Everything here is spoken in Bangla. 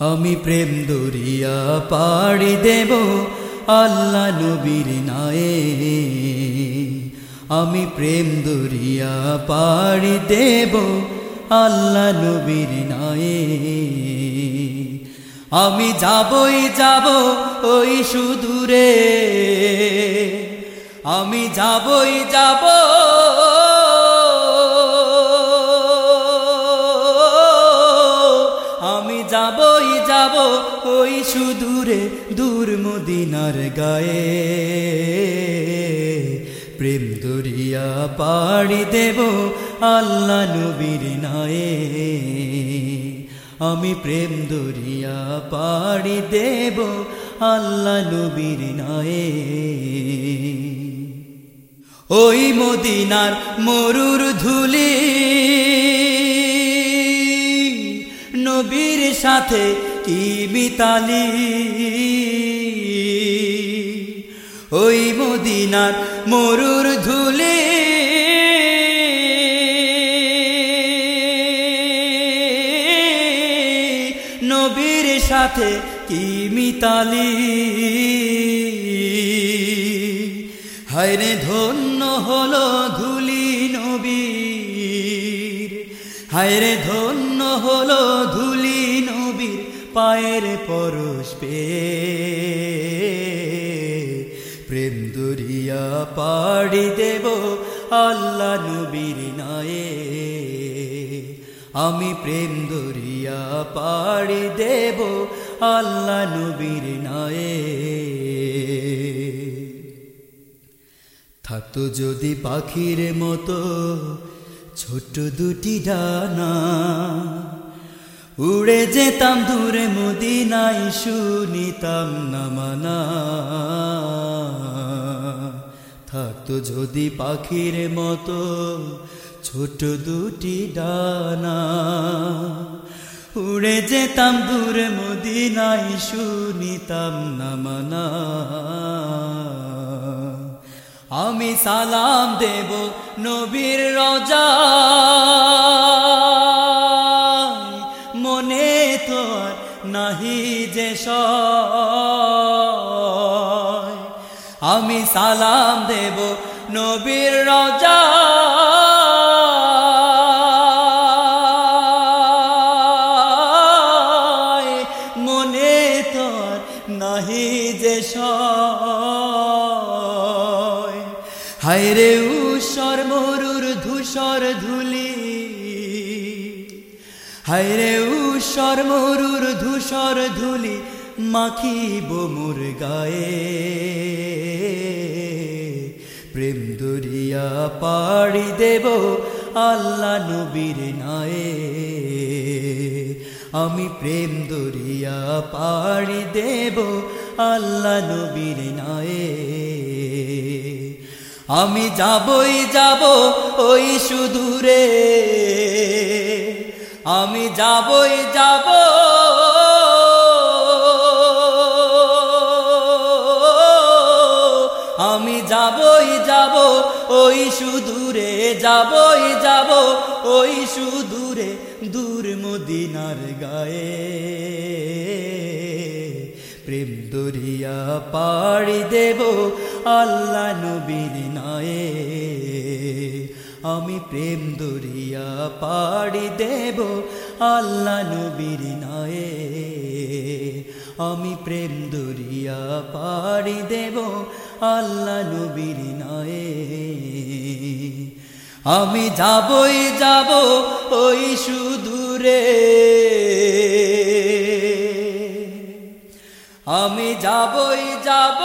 আমি প্রেম দরিয়া পাড়ি দেব আল্লাহ নবীর নায়ে। আমি প্রেম দরিয়া পাড়ি দেব আল্লাহ নবীর নায়ে। আমি যাবই যাব ওই সুদূরে। আমি যাবই যাব যাব ওই সুদূরে দূর মদিনার গায়ে। প্রেম দরিয়া পাড়ি দেব আল্লাহ নবীর নায়ে। আমি প্রেম দরিয়া পাড়ি দেব আল্লাহ নবীর নায়ে। ওই মদিনার মরুর ধুলি নবীর সাথে কি মিতালি? ওই মদিনার মরুর ধুলি। নবীর সাথে কি মিতালি? হায়রে ধন্য হলো ধুলি। হায়রে ধন্য হলো ধুলি নবীর পায়ের পরশ পে। প্রেম দুরিয়া পাড়ি দেব আল্লাহ নবীর নায়ে। আমি প্রেম দুরিয়া পাড়ি দেব আল্লাহ নবীর নায়ে। থাকতো যদি পাখির মতো ছোট দুটি ডানা। উড়ে যেতাম দূরে মদিনাই শুনিতাম না মানা থাকতো যদি পাখির মতো ছোট দুটি ডানা। উড়ে যেতাম দূরে মদিনাই শুনিতাম না মানা আমি সালাম দেব নবীর রজা মনে তো আর নাহি যে। আমি সালাম দেব নবীর রজা মনে তোর নাহি যে সয়। হায়রে উষর মরুর ধূসর ধুলি। হায়রে উষর মরুর ধূসর ধুলি মাখিব মোর গায়ে। প্রেম দরিয়া পাড়ি দেব আল্লাহ নবীর নায়ে। আমি প্রেম দরিয়া পাড়ি দেব আল্লাহ নবীর নায়ে। আমি যাবই যাব ওই সুদূরে। আমি যাবই যাব। আমি যাবই যাব ওই সুদূরে, যাবই যাব ওই সুদূরে, দূর মদিনার গায়ে। প্রেম দরিয়া পাড়ি দেব আল্লাহ নবীর নায়ে। আমি প্রেম দরিয়া পাড়ি দেব আল্লাহ নবীর নায়ে। আমি প্রেম দরিয়া পাড়ি দেব আল্লাহ নবীর নায়ে। আমি যাবই যাব ওই সুদূরে। আমি যাবই যাব